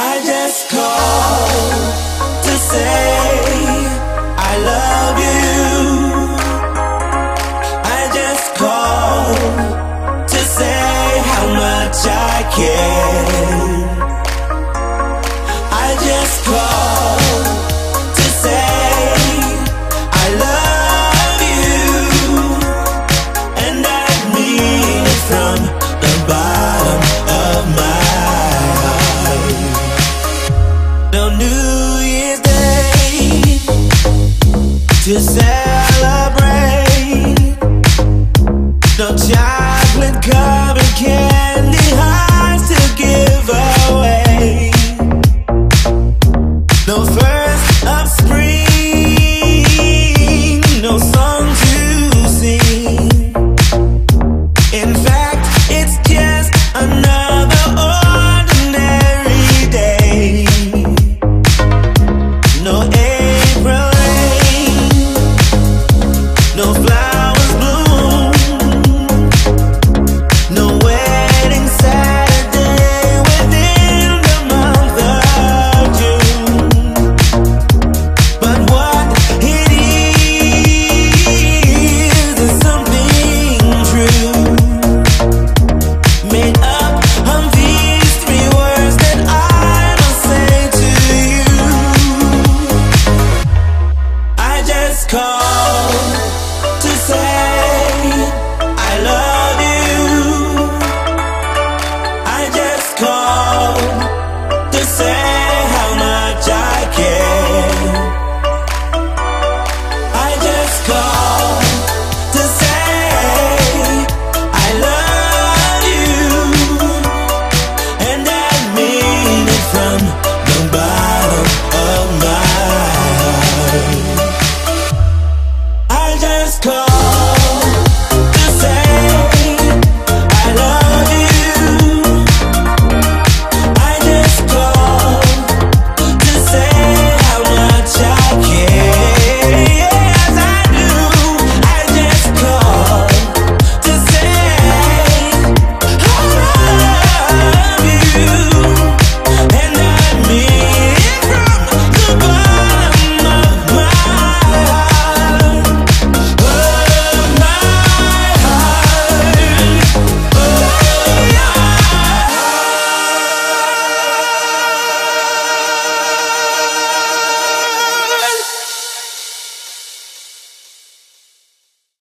I just called to say I love you. I just called to say how much I care. I just called Just celebrate.